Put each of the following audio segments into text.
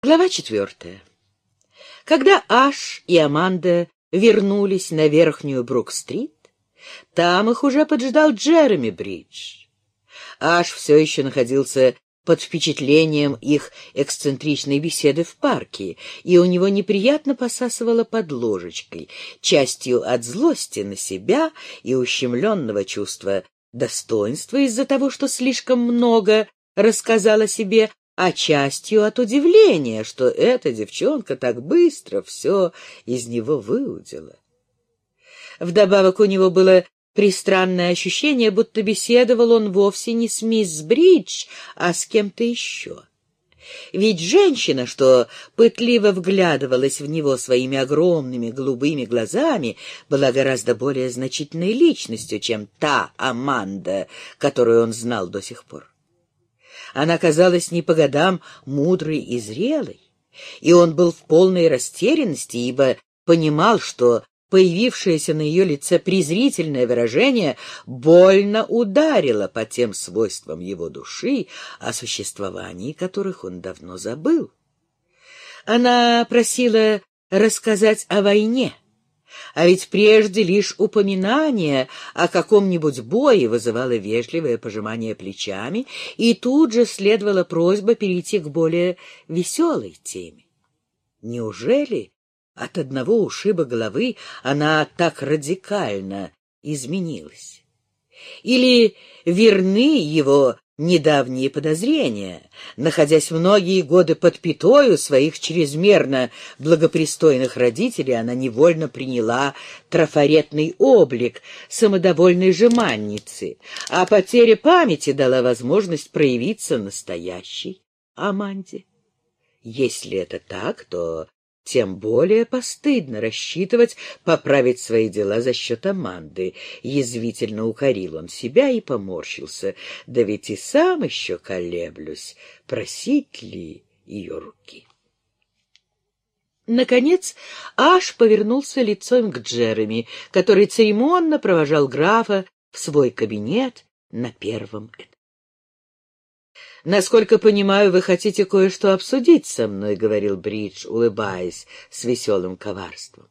Глава четвертая. Когда Аш и Аманда вернулись на верхнюю Брук-стрит, там их уже поджидал Джереми Бридж. Аш все еще находился под впечатлением их эксцентричной беседы в парке, и у него неприятно посасывало под ложечкой, частью от злости на себя и ущемленного чувства достоинства из-за того, что слишком много рассказал о себе, а частью от удивления, что эта девчонка так быстро все из него выудила. Вдобавок у него было пристранное ощущение, будто беседовал он вовсе не с мисс Бридж, а с кем-то еще. Ведь женщина, что пытливо вглядывалась в него своими огромными голубыми глазами, была гораздо более значительной личностью, чем та Аманда, которую он знал до сих пор. Она казалась не по годам мудрой и зрелой, и он был в полной растерянности, ибо понимал, что появившееся на ее лице презрительное выражение больно ударило по тем свойствам его души, о существовании которых он давно забыл. Она просила рассказать о войне, а ведь прежде лишь упоминание о каком-нибудь бое вызывало вежливое пожимание плечами, и тут же следовала просьба перейти к более веселой теме. Неужели от одного ушиба головы она так радикально изменилась? Или верны его недавние подозрения. Находясь многие годы под пятою своих чрезмерно благопристойных родителей, она невольно приняла трафаретный облик самодовольной жеманницы, а потеря памяти дала возможность проявиться настоящей Аманде. Если это так, то тем более постыдно рассчитывать поправить свои дела за счет Аманды. Язвительно укорил он себя и поморщился. Да ведь и сам еще колеблюсь, просить ли ее руки. Наконец Аш повернулся лицом к Джереми, который церемонно провожал графа в свой кабинет на первом этаже. «Насколько понимаю, вы хотите кое-что обсудить со мной», — говорил Бридж, улыбаясь с веселым коварством.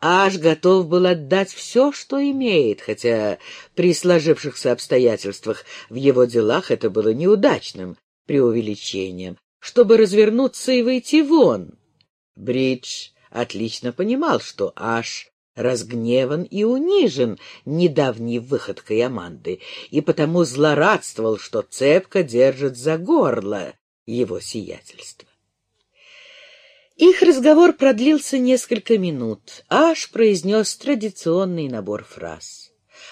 Аж готов был отдать все, что имеет, хотя при сложившихся обстоятельствах в его делах это было неудачным преувеличением, чтобы развернуться и выйти вон. Бридж отлично понимал, что Аш разгневан и унижен недавней выходкой Аманды, и потому злорадствовал, что цепко держит за горло его сиятельство. Их разговор продлился несколько минут. Аш произнес традиционный набор фраз.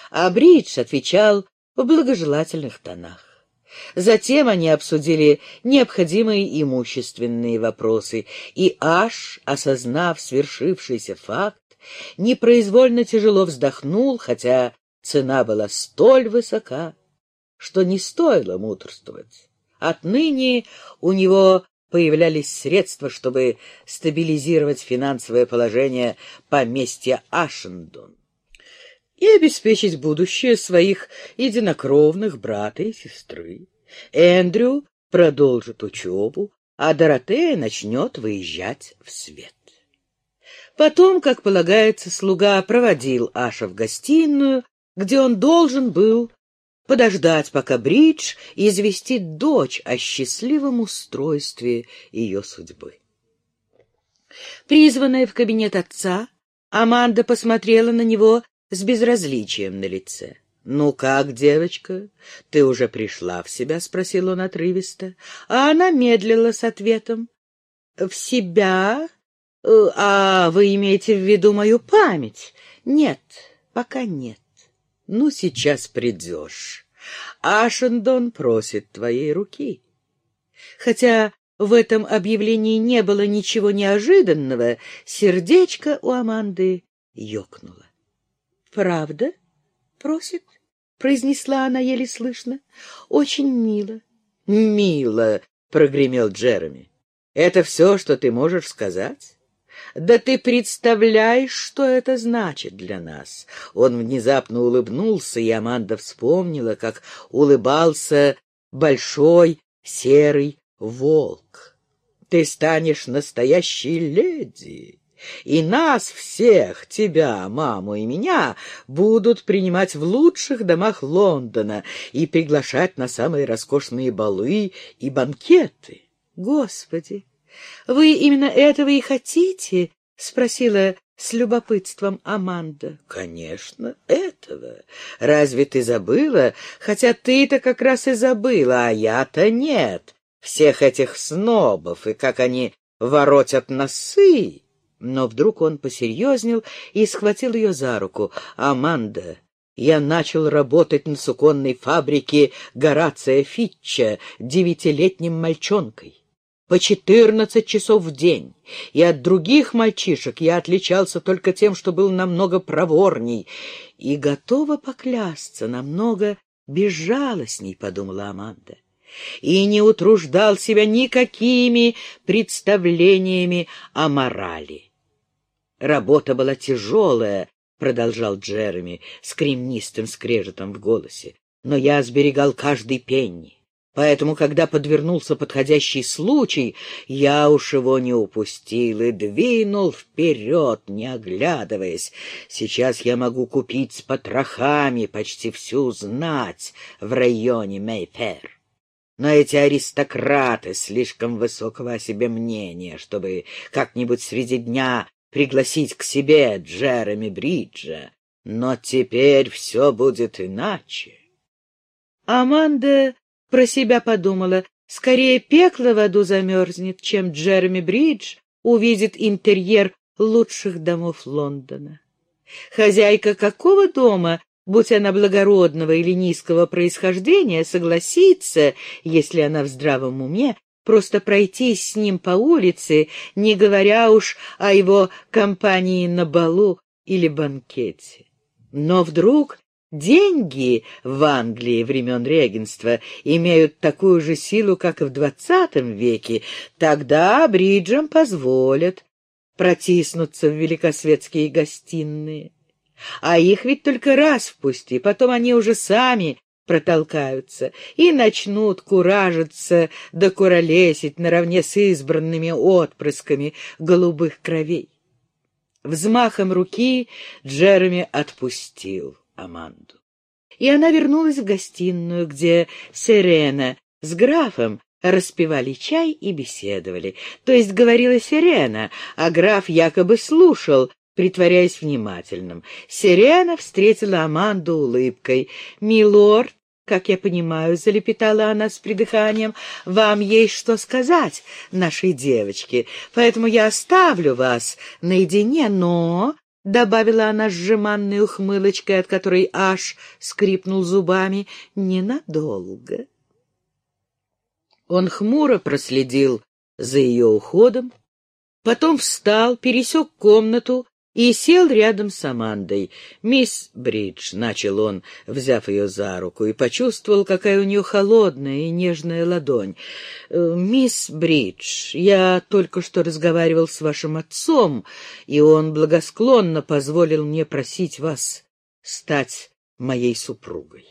А Бридж отвечал в благожелательных тонах. Затем они обсудили необходимые имущественные вопросы, и Аш, осознав свершившийся факт, непроизвольно тяжело вздохнул, хотя цена была столь высока, что не стоило мудрствовать. Отныне у него появлялись средства, чтобы стабилизировать финансовое положение поместья Ашендон и обеспечить будущее своих единокровных брата и сестры. Эндрю продолжит учебу, а Доротея начнет выезжать в свет. Потом, как полагается, слуга проводил Аша в гостиную, где он должен был подождать, пока Бридж известит дочь о счастливом устройстве ее судьбы. Призванная в кабинет отца, Аманда посмотрела на него с безразличием на лице. «Ну как, девочка, ты уже пришла в себя?» — спросил он отрывисто, а она медлила с ответом. «В себя а вы имеете в виду мою память? Нет, пока нет. Ну, сейчас придешь. Ашендон просит твоей руки. Хотя в этом объявлении не было ничего неожиданного, сердечко у Аманды ёкнуло. «Правда? Просит?» — произнесла она еле слышно. «Очень мило». «Мило!» — прогремел Джереми. «Это все, что ты можешь сказать?» Да ты представляешь, что это значит для нас? Он внезапно улыбнулся, и Аманда вспомнила, как улыбался большой серый волк. ты станешь настоящей леди, и нас всех, тебя, маму и меня, будут принимать в лучших домах Лондона и приглашать на самые роскошные балы и банкеты. Господи, вы именно этого и хотите? — спросила с любопытством Аманда. — Конечно, этого. Разве ты забыла? Хотя ты-то как раз и забыла, а я-то нет. Всех этих снобов и как они воротят носы. Но вдруг он посерьезнел и схватил ее за руку. «Аманда, я начал работать на суконной фабрике Горация Фитча девятилетним мальчонкой. По четырнадцать часов в день. И от других мальчишек я отличался только тем, что был намного проворней. И готова поклясться, намного безжалостней, — подумала Аманда и не утруждал себя никакими представлениями о морали. Работа была тяжелая, — продолжал Джереми с кремнистым скрежетом в голосе, — но я сберегал каждый пенни. Поэтому, когда подвернулся подходящий случай, я уж его не упустил и двинул вперед, не оглядываясь. Сейчас я могу купить с потрохами почти всю знать в районе Мейфер. Но эти аристократы слишком высокого о себе мнения, чтобы как-нибудь среди дня пригласить к себе Джереми Бриджа. Но теперь все будет иначе. Аманда про себя подумала, скорее пекло в аду замерзнет, чем Джереми Бридж увидит интерьер лучших домов Лондона. Хозяйка какого дома будь она благородного или низкого происхождения, согласится, если она в здравом уме, просто пройтись с ним по улице, не говоря уж о его компании на балу или банкете. Но вдруг деньги в Англии времен регенства имеют такую же силу, как и в двадцатом веке, тогда Бриджам позволят протиснуться в великосветские гостиные. А их ведь только раз впусти, потом они уже сами протолкаются и начнут куражиться да куролесить наравне с избранными отпрысками голубых кровей. Взмахом руки Джереми отпустил Аманду. И она вернулась в гостиную, где Сирена с графом распивали чай и беседовали. То есть говорила Сирена, а граф якобы слушал, притворяясь внимательным. Сирена встретила Аманду улыбкой. «Милорд, как я понимаю, — залепетала она с придыханием, — вам есть что сказать нашей девочке, поэтому я оставлю вас наедине, но...» — добавила она с сжиманной ухмылочкой, от которой аж скрипнул зубами, — ненадолго. Он хмуро проследил за ее уходом, потом встал, пересек комнату и сел рядом с Амандой. «Мисс Бридж», — начал он, взяв ее за руку, и почувствовал, какая у нее холодная и нежная ладонь. «Э, «Мисс Бридж, я только что разговаривал с вашим отцом, и он благосклонно позволил мне просить вас стать моей супругой».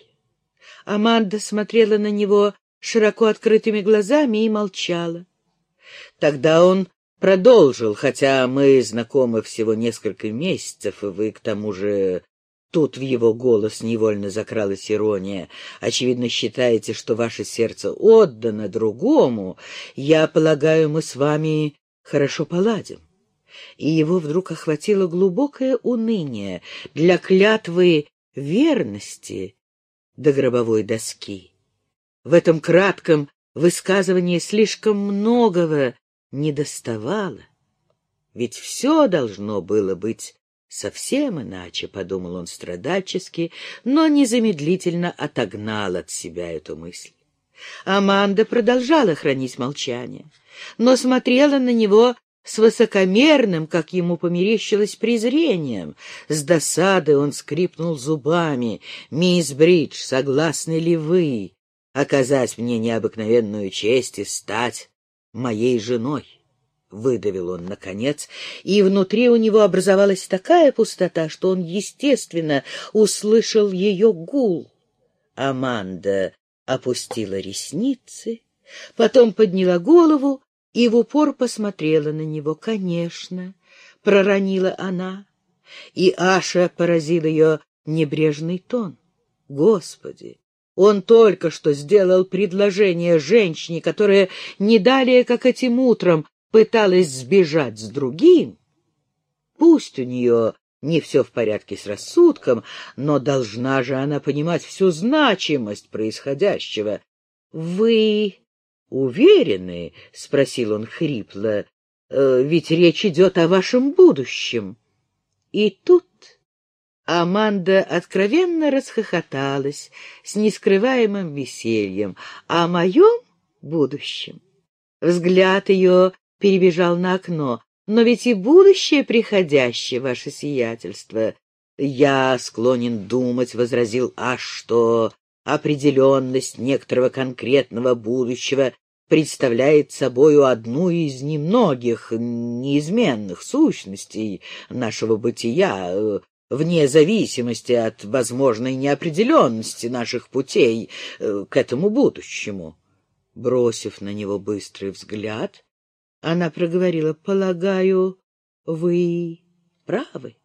Аманда смотрела на него широко открытыми глазами и молчала. Тогда он продолжил, хотя мы знакомы всего несколько месяцев, и вы, к тому же, тут в его голос невольно закралась ирония, очевидно, считаете, что ваше сердце отдано другому, я полагаю, мы с вами хорошо поладим. И его вдруг охватило глубокое уныние для клятвы верности до гробовой доски. В этом кратком высказывании слишком многого не доставало. Ведь все должно было быть совсем иначе, — подумал он страдальчески, но незамедлительно отогнал от себя эту мысль. Аманда продолжала хранить молчание, но смотрела на него с высокомерным, как ему померещилось, презрением. С досады он скрипнул зубами. «Мисс Бридж, согласны ли вы оказать мне необыкновенную честь и стать моей женой. Выдавил он, наконец, и внутри у него образовалась такая пустота, что он, естественно, услышал ее гул. Аманда опустила ресницы, потом подняла голову и в упор посмотрела на него. «Конечно», — проронила она, и Аша поразил ее небрежный тон. «Господи, он только что сделал предложение женщине, которая не далее, как этим утром, пыталась сбежать с другим. Пусть у нее не все в порядке с рассудком, но должна же она понимать всю значимость происходящего. — Вы уверены? — спросил он хрипло. «Э, — Ведь речь идет о вашем будущем. И тут Аманда откровенно расхохоталась с нескрываемым весельем о моем будущем. Взгляд ее перебежал на окно. «Но ведь и будущее приходящее, ваше сиятельство!» «Я склонен думать», — возразил Аш, что определенность некоторого конкретного будущего представляет собою одну из немногих неизменных сущностей нашего бытия, вне зависимости от возможной неопределенности наших путей э, к этому будущему. Бросив на него быстрый взгляд, она проговорила, «Полагаю, вы правы.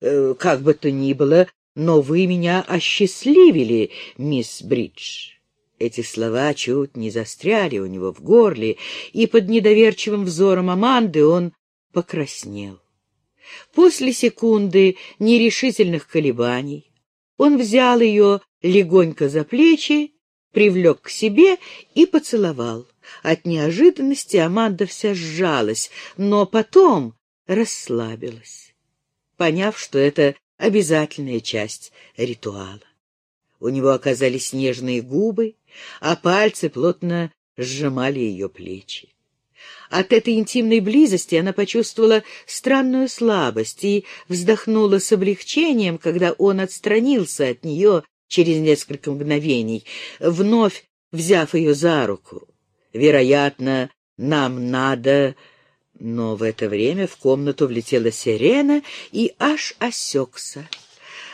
Э, как бы то ни было, но вы меня осчастливили, мисс Бридж». Эти слова чуть не застряли у него в горле, и под недоверчивым взором Аманды он покраснел. После секунды нерешительных колебаний он взял ее легонько за плечи, привлек к себе и поцеловал. От неожиданности Аманда вся сжалась, но потом расслабилась, поняв, что это обязательная часть ритуала. У него оказались нежные губы, а пальцы плотно сжимали ее плечи. От этой интимной близости она почувствовала странную слабость и вздохнула с облегчением, когда он отстранился от нее через несколько мгновений, вновь взяв ее за руку. «Вероятно, нам надо...» Но в это время в комнату влетела сирена и аж осекся.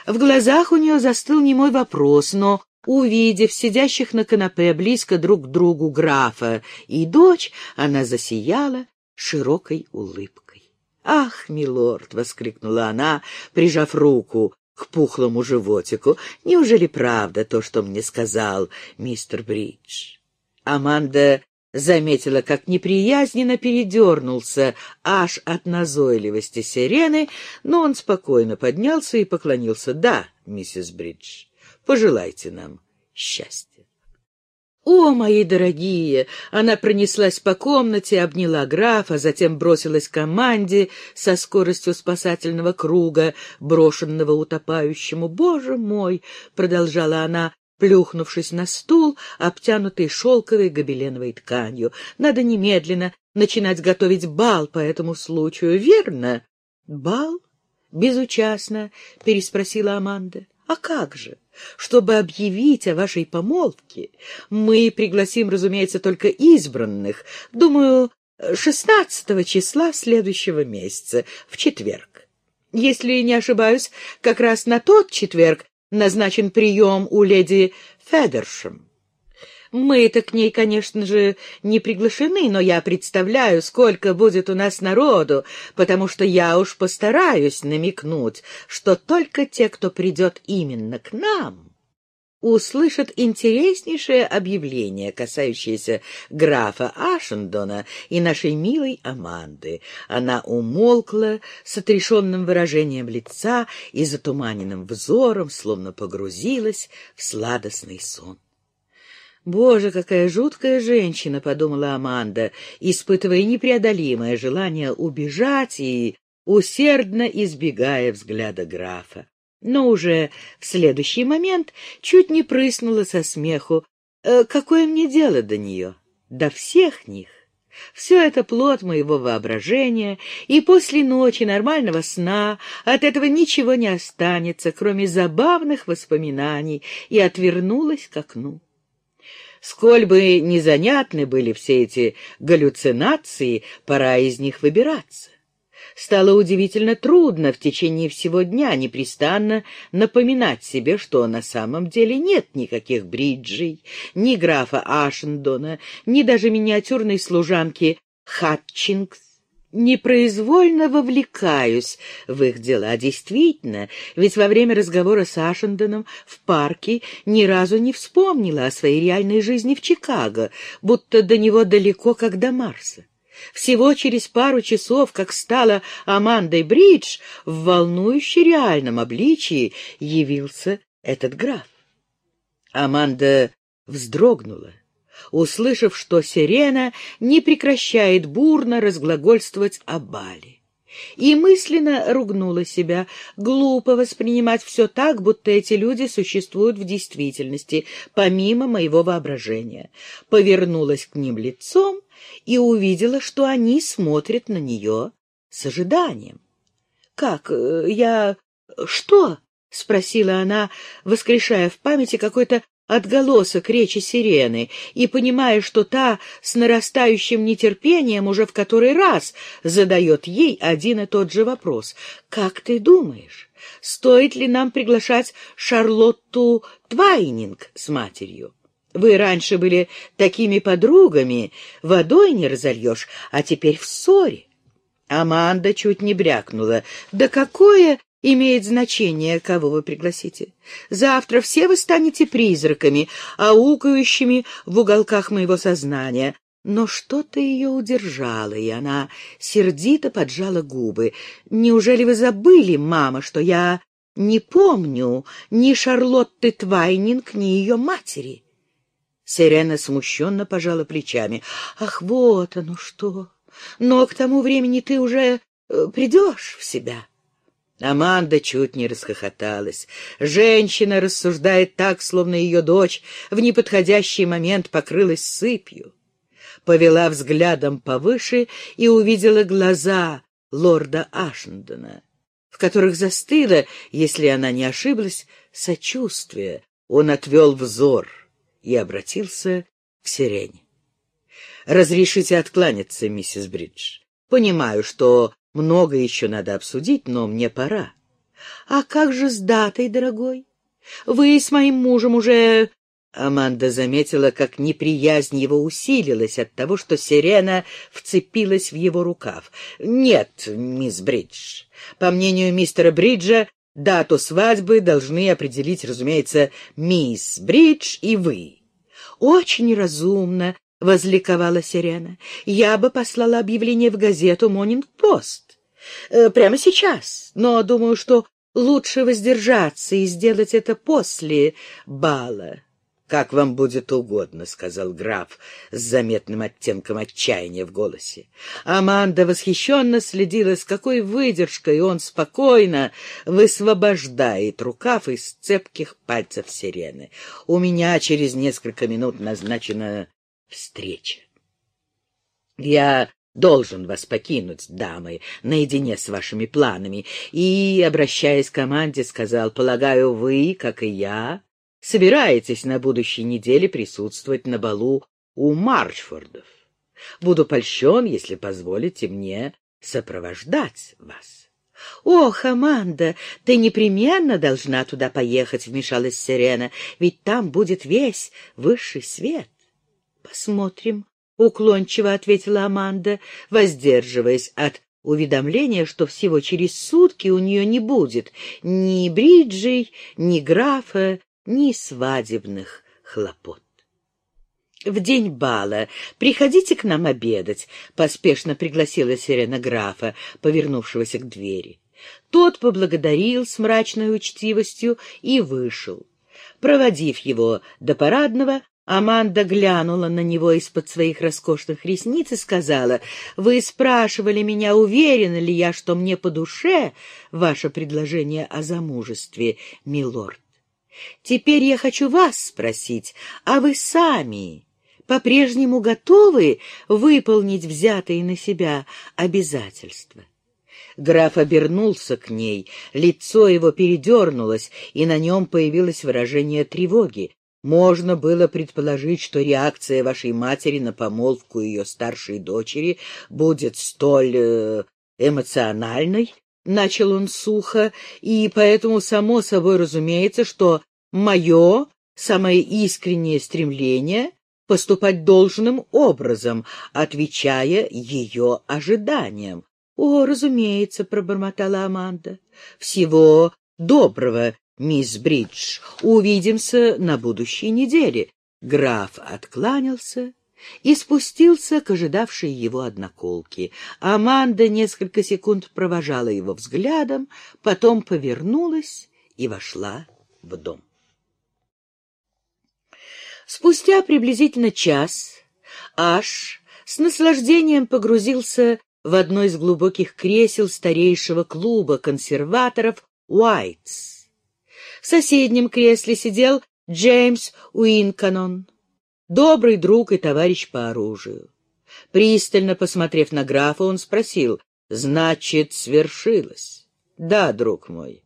В глазах у нее застыл немой вопрос, но Увидев сидящих на канапе близко друг к другу графа и дочь, она засияла широкой улыбкой. «Ах, милорд!» — воскликнула она, прижав руку к пухлому животику. «Неужели правда то, что мне сказал мистер Бридж?» Аманда заметила, как неприязненно передернулся аж от назойливости сирены, но он спокойно поднялся и поклонился. «Да, миссис Бридж». Пожелайте нам счастья. «О, мои дорогие!» Она пронеслась по комнате, обняла графа, затем бросилась к команде со скоростью спасательного круга, брошенного утопающему. «Боже мой!» — продолжала она, плюхнувшись на стул, обтянутый шелковой гобеленовой тканью. «Надо немедленно начинать готовить бал по этому случаю, верно?» «Бал?» — безучастно переспросила Аманда. «А как же? Чтобы объявить о вашей помолвке, мы пригласим, разумеется, только избранных, думаю, 16 числа следующего месяца, в четверг. Если не ошибаюсь, как раз на тот четверг назначен прием у леди Федершем. Мы-то к ней, конечно же, не приглашены, но я представляю, сколько будет у нас народу, потому что я уж постараюсь намекнуть, что только те, кто придет именно к нам, услышат интереснейшее объявление, касающееся графа Ашендона и нашей милой Аманды. Она умолкла с отрешенным выражением лица и затуманенным взором, словно погрузилась в сладостный сон. «Боже, какая жуткая женщина!» — подумала Аманда, испытывая непреодолимое желание убежать и усердно избегая взгляда графа. Но уже в следующий момент чуть не прыснула со смеху. «Э, «Какое мне дело до нее? До всех них!» Все это плод моего воображения, и после ночи нормального сна от этого ничего не останется, кроме забавных воспоминаний, и отвернулась к окну. Сколь бы незанятны были все эти галлюцинации, пора из них выбираться. Стало удивительно трудно в течение всего дня непрестанно напоминать себе, что на самом деле нет никаких бриджей, ни графа Ашендона, ни даже миниатюрной служанки Хатчингс непроизвольно вовлекаюсь в их дела. Действительно, ведь во время разговора с Ашендоном в парке ни разу не вспомнила о своей реальной жизни в Чикаго, будто до него далеко, как до Марса. Всего через пару часов, как стала Амандой Бридж, в волнующе реальном обличии явился этот граф. Аманда вздрогнула услышав, что сирена не прекращает бурно разглагольствовать о Бали. И мысленно ругнула себя. Глупо воспринимать все так, будто эти люди существуют в действительности, помимо моего воображения. Повернулась к ним лицом и увидела, что они смотрят на нее с ожиданием. — Как? Э, я... что? — спросила она, воскрешая в памяти какой-то отголосок речи сирены и понимая, что та с нарастающим нетерпением уже в который раз задает ей один и тот же вопрос. «Как ты думаешь, стоит ли нам приглашать Шарлотту Твайнинг с матерью?» Вы раньше были такими подругами, водой не разольешь, а теперь в ссоре. Аманда чуть не брякнула. Да какое имеет значение, кого вы пригласите. Завтра все вы станете призраками, аукающими в уголках моего сознания. Но что-то ее удержало, и она сердито поджала губы. «Неужели вы забыли, мама, что я не помню ни Шарлотты Твайнинг, ни ее матери?» Сирена смущенно пожала плечами. «Ах, вот оно что! Но к тому времени ты уже э, придешь в себя». Аманда чуть не расхохоталась. Женщина рассуждает так, словно ее дочь в неподходящий момент покрылась сыпью. Повела взглядом повыше и увидела глаза лорда Ашендона, в которых застыло, если она не ошиблась, сочувствие. Он отвел взор и обратился к сирене. «Разрешите откланяться, миссис Бридж. Понимаю, что много еще надо обсудить, но мне пора. А как же с датой, дорогой? Вы с моим мужем уже... Аманда заметила, как неприязнь его усилилась от того, что сирена вцепилась в его рукав. «Нет, мисс Бридж. По мнению мистера Бриджа, дату свадьбы должны определить, разумеется, мисс Бридж и вы». «Очень разумно — возликовала Сирена. «Я бы послала объявление в газету «Монинг-Пост». Э, прямо сейчас, но думаю, что лучше воздержаться и сделать это после бала». «Как вам будет угодно», — сказал граф с заметным оттенком отчаяния в голосе. Аманда восхищенно следила, с какой выдержкой он спокойно высвобождает рукав из цепких пальцев сирены. «У меня через несколько минут назначена встреча. Я должен вас покинуть, дамы, наедине с вашими планами, и, обращаясь к команде, сказал, полагаю, вы, как и я, собираетесь на будущей неделе присутствовать на балу у Марчфордов. Буду польщен, если позволите мне сопровождать вас. — Ох, Аманда, ты непременно должна туда поехать, — вмешалась Сирена, — ведь там будет весь высший свет. Посмотрим, — уклончиво ответила Аманда, воздерживаясь от уведомления, что всего через сутки у нее не будет ни бриджей, ни графа, ни свадебных хлопот. «В день бала приходите к нам обедать», — поспешно пригласила Сирена графа, повернувшегося к двери. Тот поблагодарил с мрачной учтивостью и вышел. Проводив его до парадного, Аманда глянула на него из-под своих роскошных ресниц и сказала, «Вы спрашивали меня, уверена ли я, что мне по душе ваше предложение о замужестве, милорд. Теперь я хочу вас спросить, а вы сами по-прежнему готовы выполнить взятые на себя обязательства?» Граф обернулся к ней, лицо его передернулось, и на нем появилось выражение тревоги. Можно было предположить, что реакция вашей матери на помолвку ее старшей дочери будет столь э, эмоциональной, — начал он сухо, и поэтому само собой разумеется, что мое самое искреннее стремление поступать должным образом, отвечая ее ожиданиям. — О, разумеется, — пробормотала Аманда. — Всего доброго, мисс Бридж. Увидимся на будущей неделе. Граф откланялся и спустился к ожидавшей его одноколке. Аманда несколько секунд провожала его взглядом, потом повернулась и вошла в дом. Спустя приблизительно час Аш с наслаждением погрузился в одно из глубоких кресел старейшего клуба консерваторов «Уайтс». В соседнем кресле сидел Джеймс Уинканон, добрый друг и товарищ по оружию. Пристально посмотрев на графа, он спросил, «Значит, свершилось?» «Да, друг мой,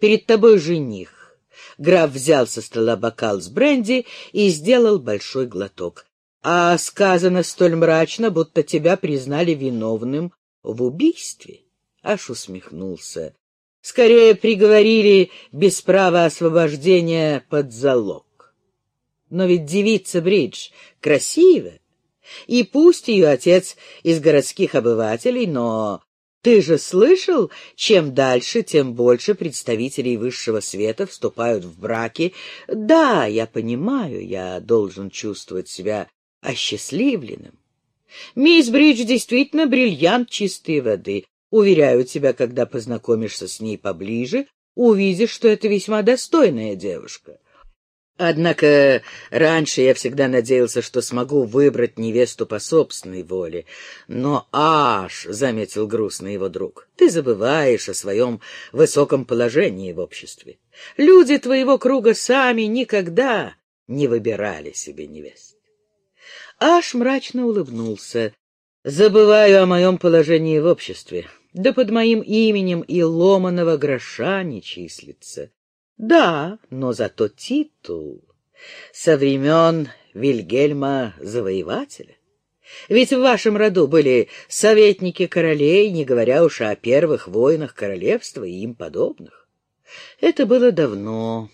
перед тобой жених». Граф взял со стола бокал с бренди и сделал большой глоток. «А сказано столь мрачно, будто тебя признали виновным в убийстве». Аж усмехнулся. «Скорее приговорили без права освобождения под залог». Но ведь девица Бридж красива, и пусть ее отец из городских обывателей, но ты же слышал, чем дальше, тем больше представителей высшего света вступают в браки. Да, я понимаю, я должен чувствовать себя осчастливленным. Мисс Бридж действительно бриллиант чистой воды. Уверяю тебя, когда познакомишься с ней поближе, увидишь, что это весьма достойная девушка. Однако раньше я всегда надеялся, что смогу выбрать невесту по собственной воле. Но аж, — заметил грустно его друг, — ты забываешь о своем высоком положении в обществе. Люди твоего круга сами никогда не выбирали себе невест. Аш мрачно улыбнулся. Забываю о моем положении в обществе. Да под моим именем и ломаного гроша не числится. Да, но зато титул со времен Вильгельма Завоевателя. Ведь в вашем роду были советники королей, не говоря уж о первых войнах королевства и им подобных. Это было давно,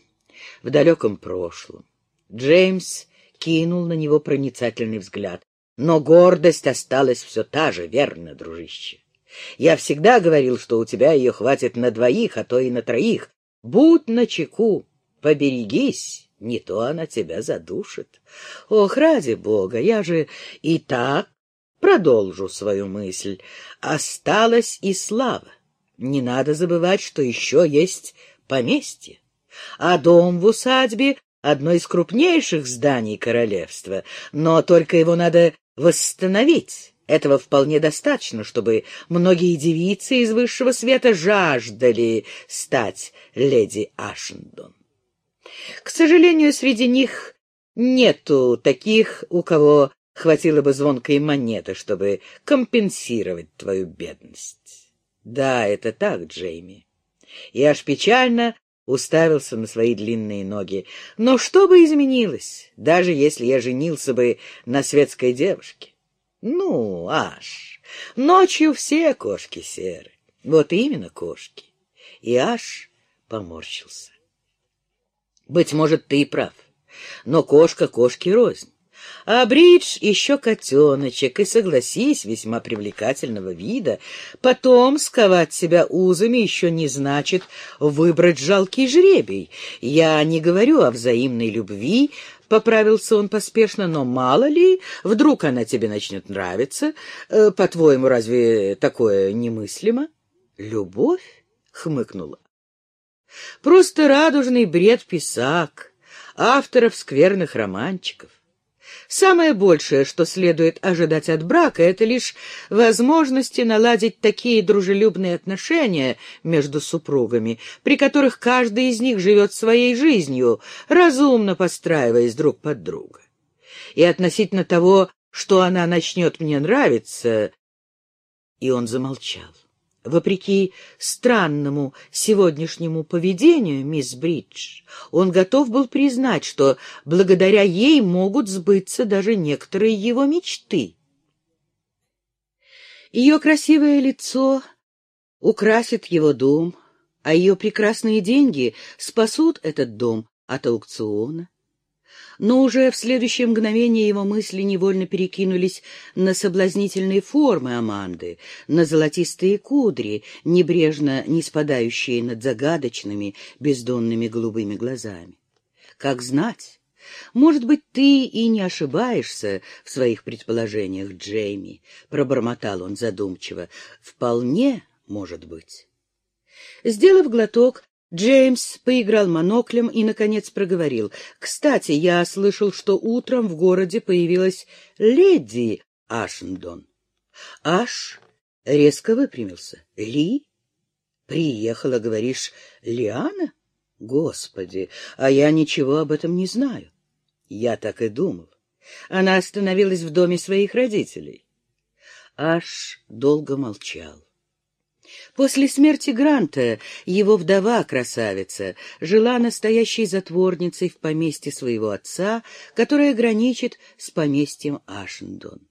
в далеком прошлом. Джеймс кинул на него проницательный взгляд. Но гордость осталась все та же, верно, дружище. Я всегда говорил, что у тебя ее хватит на двоих, а то и на троих, Будь начеку, поберегись, не то она тебя задушит. Ох, ради бога, я же и так продолжу свою мысль. Осталась и слава. Не надо забывать, что еще есть поместье. А дом в усадьбе — одно из крупнейших зданий королевства, но только его надо восстановить. Этого вполне достаточно, чтобы многие девицы из высшего света жаждали стать леди Ашендон. К сожалению, среди них нету таких, у кого хватило бы звонкой монеты, чтобы компенсировать твою бедность. Да, это так, Джейми. И аж печально уставился на свои длинные ноги. Но что бы изменилось, даже если я женился бы на светской девушке? Ну, аж, ночью все кошки серы. Вот именно кошки. И аж поморщился. Быть может, ты и прав, но кошка кошки рознь. А Бридж еще котеночек, и, согласись, весьма привлекательного вида. Потом сковать себя узами еще не значит выбрать жалкий жребий. Я не говорю о взаимной любви, — поправился он поспешно, — но мало ли, вдруг она тебе начнет нравиться. Э, по-твоему, разве такое немыслимо? — Любовь? — хмыкнула. — Просто радужный бред-писак, авторов скверных романчиков. Самое большее, что следует ожидать от брака, это лишь возможности наладить такие дружелюбные отношения между супругами, при которых каждый из них живет своей жизнью, разумно подстраиваясь друг под друга. И относительно того, что она начнет мне нравиться... И он замолчал. Вопреки странному сегодняшнему поведению мисс Бридж, он готов был признать, что благодаря ей могут сбыться даже некоторые его мечты. Ее красивое лицо украсит его дом, а ее прекрасные деньги спасут этот дом от аукциона. Но уже в следующее мгновение его мысли невольно перекинулись на соблазнительные формы Аманды, на золотистые кудри, небрежно не спадающие над загадочными бездонными голубыми глазами. Как знать, может быть, ты и не ошибаешься в своих предположениях, Джейми, — пробормотал он задумчиво. Вполне может быть. Сделав глоток, Джеймс поиграл моноклем и, наконец, проговорил. «Кстати, я слышал, что утром в городе появилась леди Ашендон». Аш резко выпрямился. «Ли? Приехала, говоришь, Лиана? Господи, а я ничего об этом не знаю». Я так и думал. Она остановилась в доме своих родителей. Аш долго молчал. После смерти Гранта его вдова-красавица жила настоящей затворницей в поместье своего отца, которое граничит с поместьем Ашендон.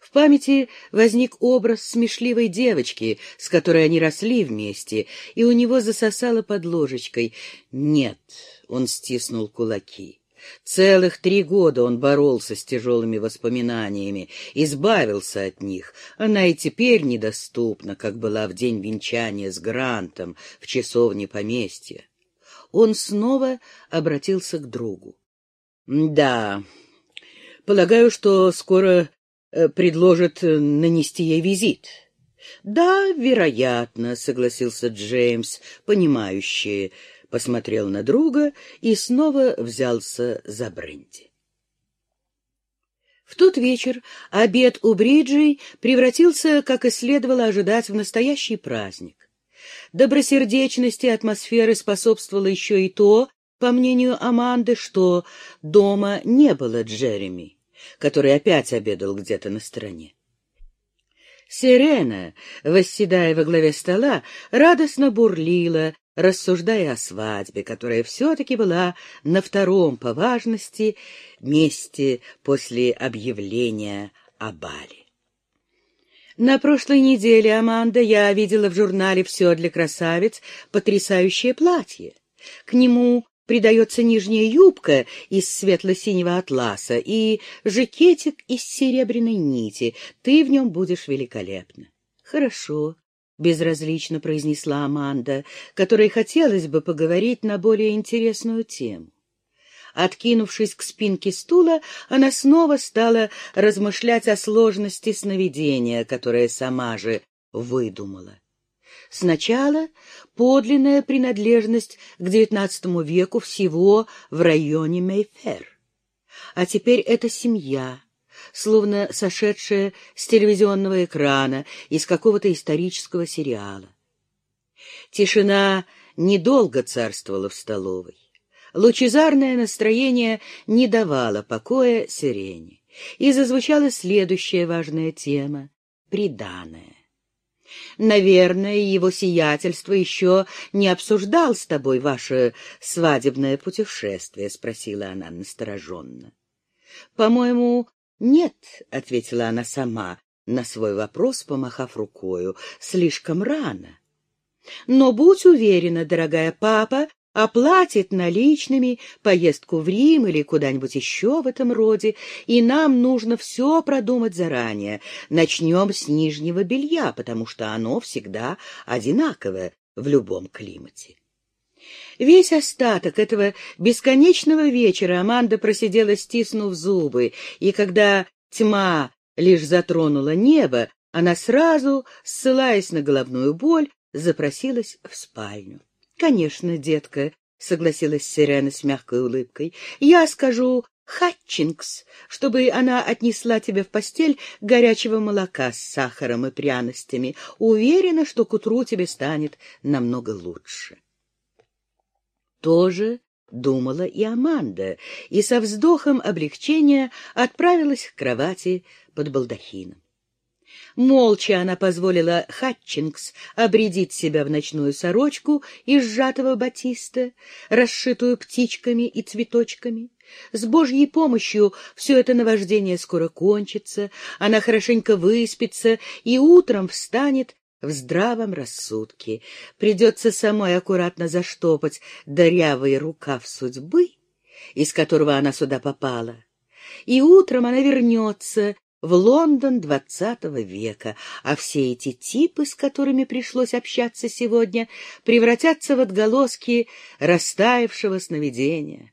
В памяти возник образ смешливой девочки, с которой они росли вместе, и у него засосало под ложечкой. «Нет», — он стиснул кулаки, — Целых три года он боролся с тяжелыми воспоминаниями, избавился от них. Она и теперь недоступна, как была в день венчания с Грантом в часовне поместья. Он снова обратился к другу. — Да, полагаю, что скоро э, предложат э, нанести ей визит. — Да, вероятно, — согласился Джеймс, понимающий, посмотрел на друга и снова взялся за бренди. В тот вечер обед у Бриджей превратился, как и следовало ожидать, в настоящий праздник. Добросердечности атмосферы способствовало еще и то, по мнению Аманды, что дома не было Джереми, который опять обедал где-то на стороне. Сирена, восседая во главе стола, радостно бурлила, рассуждая о свадьбе, которая все-таки была на втором по важности месте после объявления о бале. На прошлой неделе, Аманда, я видела в журнале «Все для красавиц» потрясающее платье. К нему придается нижняя юбка из светло-синего атласа и жакетик из серебряной нити. Ты в нем будешь великолепна. Хорошо, — безразлично произнесла Аманда, которой хотелось бы поговорить на более интересную тему. Откинувшись к спинке стула, она снова стала размышлять о сложности сновидения, которое сама же выдумала. Сначала подлинная принадлежность к XIX веку всего в районе Мейфер. А теперь это семья, словно сошедшая с телевизионного экрана из какого-то исторического сериала. Тишина недолго царствовала в столовой. Лучезарное настроение не давало покоя сирене, и зазвучала следующая важная тема — приданое. Наверное, его сиятельство еще не обсуждал с тобой ваше свадебное путешествие, — спросила она настороженно. — По-моему, «Нет», — ответила она сама, на свой вопрос помахав рукою, — «слишком рано». «Но будь уверена, дорогая папа, оплатит наличными поездку в Рим или куда-нибудь еще в этом роде, и нам нужно все продумать заранее. Начнем с нижнего белья, потому что оно всегда одинаковое в любом климате. Весь остаток этого бесконечного вечера Аманда просидела, стиснув зубы, и когда тьма лишь затронула небо, она сразу, ссылаясь на головную боль, запросилась в спальню. — Конечно, детка, — согласилась Сирена с мягкой улыбкой, — я скажу Хатчингс, чтобы она отнесла тебе в постель горячего молока с сахаром и пряностями. Уверена, что к утру тебе станет намного лучше тоже думала и Аманда, и со вздохом облегчения отправилась к кровати под балдахином. Молча она позволила Хатчингс обредить себя в ночную сорочку из сжатого батиста, расшитую птичками и цветочками. С Божьей помощью все это наваждение скоро кончится, она хорошенько выспится и утром встанет в здравом рассудке. Придется самой аккуратно заштопать дырявый рукав судьбы из которого она сюда попала. И утром она вернется в Лондон двадцатого века, а все эти типы, с которыми пришлось общаться сегодня, превратятся в отголоски растаявшего сновидения.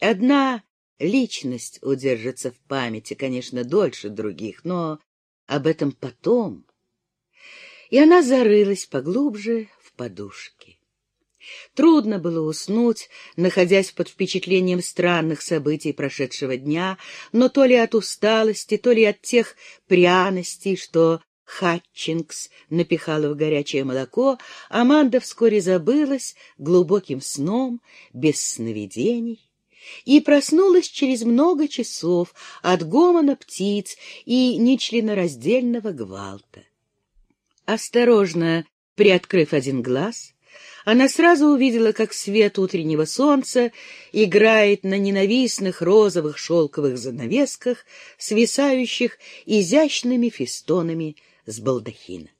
Одна личность удержится в памяти, конечно, дольше других, но об этом потом. И она зарылась поглубже в подушки. Трудно было уснуть, находясь под впечатлением странных событий прошедшего дня, но то ли от усталости, то ли от тех пряностей, что Хатчингс напихала в горячее молоко, Аманда вскоре забылась глубоким сном, без сновидений, и проснулась через много часов от гомона птиц и нечленораздельного гвалта. Осторожно приоткрыв один глаз, она сразу увидела, как свет утреннего солнца играет на ненавистных розовых шелковых занавесках, свисающих изящными фестонами с балдахина.